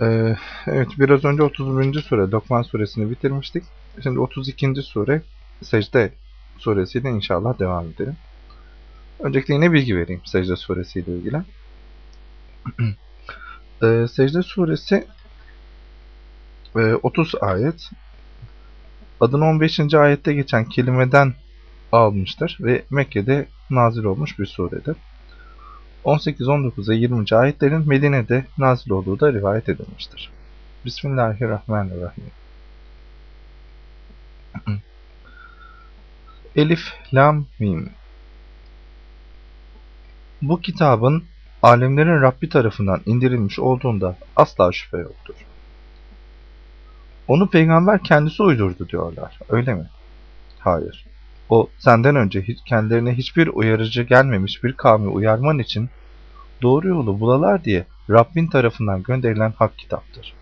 Ee, evet biraz önce 30. sure Lokman suresini bitirmiştik. Şimdi 32. sure Secde suresiyle inşallah devam edelim. Öncelikle yine bilgi vereyim Secde suresiyle ilgili. ee, Secde suresi e, 30 ayet. Adını 15. ayette geçen kelimeden almıştır ve Mekke'de nazil olmuş bir suredir. 18, 19 ve 20. ayetlerin Medine'de nazil olduğu da rivayet edilmiştir. Bismillahirrahmanirrahim. Elif, Lam, Mim Bu kitabın alemlerin Rabbi tarafından indirilmiş olduğunda asla şüphe yoktur. Onu peygamber kendisi uydurdu diyorlar. Öyle mi? Hayır. O senden önce kendilerine hiçbir uyarıcı gelmemiş bir kavmi uyarman için doğru yolu bulalar diye Rabbin tarafından gönderilen hak kitaptır.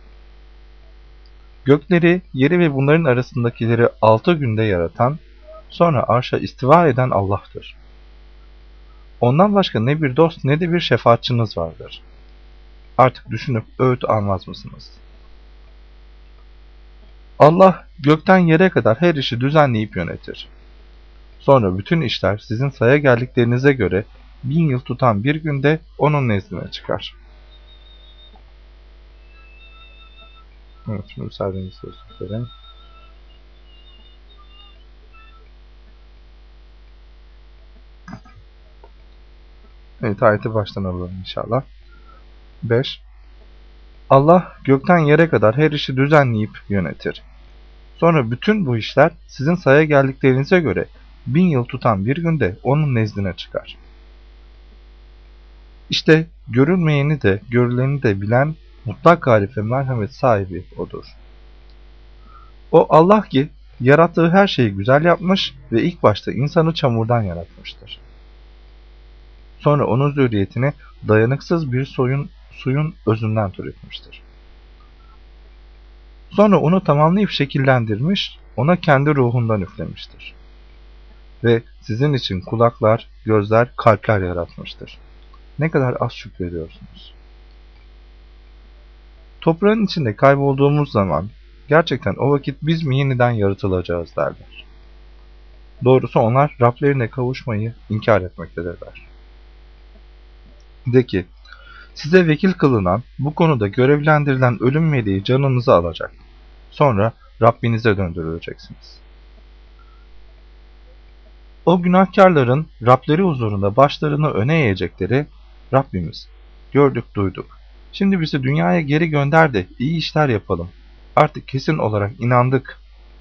Gökleri, yeri ve bunların arasındakileri altı günde yaratan, sonra arşa istiva eden Allah'tır. Ondan başka ne bir dost ne de bir şefaatçiniz vardır. Artık düşünüp öğüt almaz mısınız? Allah gökten yere kadar her işi düzenleyip yönetir. Sonra bütün işler sizin saya geldiklerinize göre bin yıl tutan bir günde onun nezdine çıkar. Evet, şimdi müsaadenizi söyleyeyim. Evet, ayeti baştan alalım inşallah. 5. Allah gökten yere kadar her işi düzenleyip yönetir. Sonra bütün bu işler sizin saya geldiklerinize göre bin yıl tutan bir günde onun nezdine çıkar. İşte görülmeyeni de görüleni de bilen mutlak galip ve merhamet sahibi O'dur. O Allah ki yarattığı her şeyi güzel yapmış ve ilk başta insanı çamurdan yaratmıştır. Sonra onun zürriyetini dayanıksız bir soyun, suyun özünden türetmiştir. Sonra onu tamamlayıp şekillendirmiş, ona kendi ruhundan üflemiştir. Ve sizin için kulaklar, gözler, kalpler yaratmıştır. Ne kadar az şükrediyorsunuz. Toprağın içinde kaybolduğumuz zaman gerçekten o vakit biz mi yeniden yaratılacağız derler. Doğrusu onlar Rablerine kavuşmayı inkar etmektedirler. De ki, size vekil kılınan, bu konuda görevlendirilen ölüm meleği canınızı alacak. Sonra Rabbinize döndürüleceksiniz. O günahkarların Rableri huzurunda başlarını öne eğecekleri Rabbimiz, gördük duyduk. Şimdi bizi dünyaya geri gönder de iyi işler yapalım. Artık kesin olarak inandık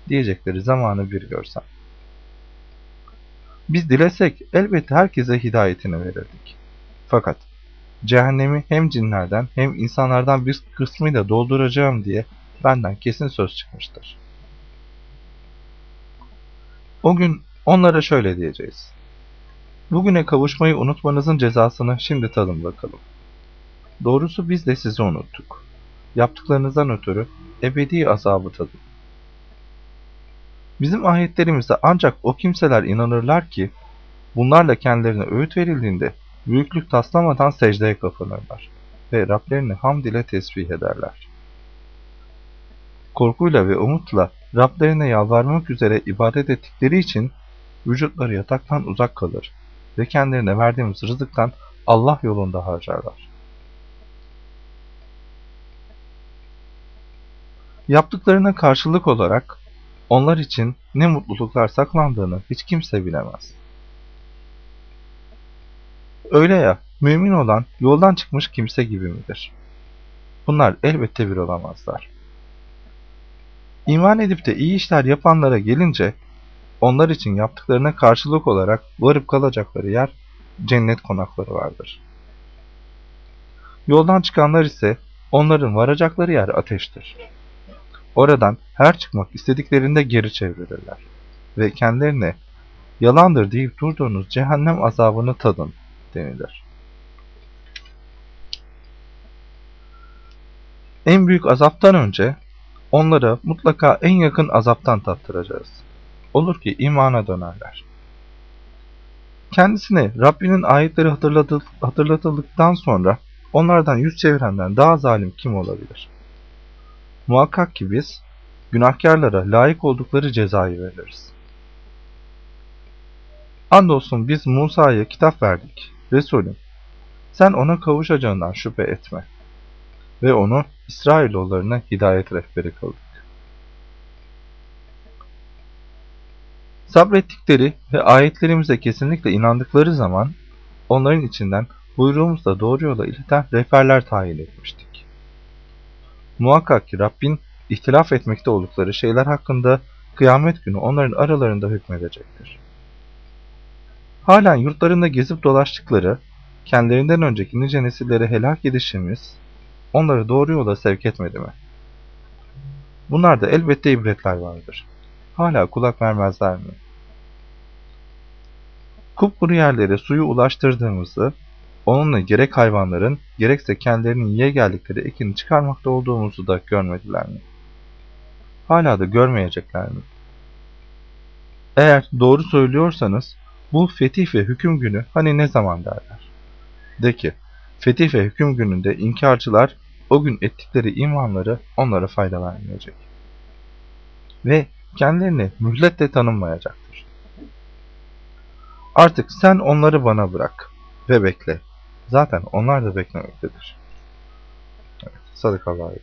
diyecekleri zamanı bir görsen. Biz dilesek elbette herkese hidayetini verirdik. Fakat cehennemi hem cinlerden hem insanlardan bir kısmıyla dolduracağım diye benden kesin söz çıkmıştır. O gün onlara şöyle diyeceğiz. Bugüne kavuşmayı unutmanızın cezasını şimdi tadın bakalım. Doğrusu biz de sizi unuttuk. Yaptıklarınızdan ötürü ebedi azabı tadın. Bizim ayetlerimize ancak o kimseler inanırlar ki, bunlarla kendilerine öğüt verildiğinde büyüklük taslamadan secdeye kapanırlar ve Rablerini hamd ile tesbih ederler. Korkuyla ve umutla Rablerine yalvarmak üzere ibadet ettikleri için vücutları yataktan uzak kalır ve kendilerine verdiğimiz rızıktan Allah yolunda harcarlar. Yaptıklarına karşılık olarak onlar için ne mutluluklar saklandığını hiç kimse bilemez. Öyle ya, mümin olan yoldan çıkmış kimse gibi midir? Bunlar elbette bir olamazlar. İman edip de iyi işler yapanlara gelince, onlar için yaptıklarına karşılık olarak varıp kalacakları yer cennet konakları vardır. Yoldan çıkanlar ise onların varacakları yer ateştir. Oradan her çıkmak istediklerinde geri çevrilirler ve kendilerine yalandır deyip durduğunuz cehennem azabını tadın denilir. En büyük azaptan önce onlara mutlaka en yakın azaptan tattıracağız. Olur ki imana dönerler. Kendisine Rabbinin ayetleri hatırlatıldıktan sonra onlardan yüz çevirenden daha zalim kim olabilir? Muhakkak ki biz günahkarlara layık oldukları cezayı veririz. Andolsun biz Musa'ya kitap verdik. Resulüm, sen ona kavuşacağından şüphe etme. Ve onu İsrailoğullarına hidayet rehberi kıldık. Sabrettikleri ve ayetlerimize kesinlikle inandıkları zaman onların içinden buyruğumuzla doğru yola ileten rehberler tayin etmiştik. Muhakkak ki Rabbin ihtilaf etmekte oldukları şeyler hakkında kıyamet günü onların aralarında hükmedecektir. Halen yurtlarında gezip dolaştıkları, kendilerinden önceki nice nesilleri helak edişimiz, onları doğru yola sevk etmedi mi? Bunlarda elbette ibretler vardır. Hala kulak vermezler mi? Kupkuru yerlere suyu ulaştırdığımızı, onunla gerek hayvanların, gerekse kendilerinin yiye geldikleri ekini çıkarmakta olduğumuzu da görmediler mi? Hala da görmeyecekler mi? Eğer doğru söylüyorsanız, bu fetih ve hüküm günü hani ne zaman derler? De ki, fetih ve hüküm gününde inkarcılar o gün ettikleri imanları onlara fayda vermeyecek. Ve kendilerini mühletle tanınmayacaktır. Artık sen onları bana bırak ve bekle. Zaten onlar da beklemektedir. Evet, sadakallahu aleyhi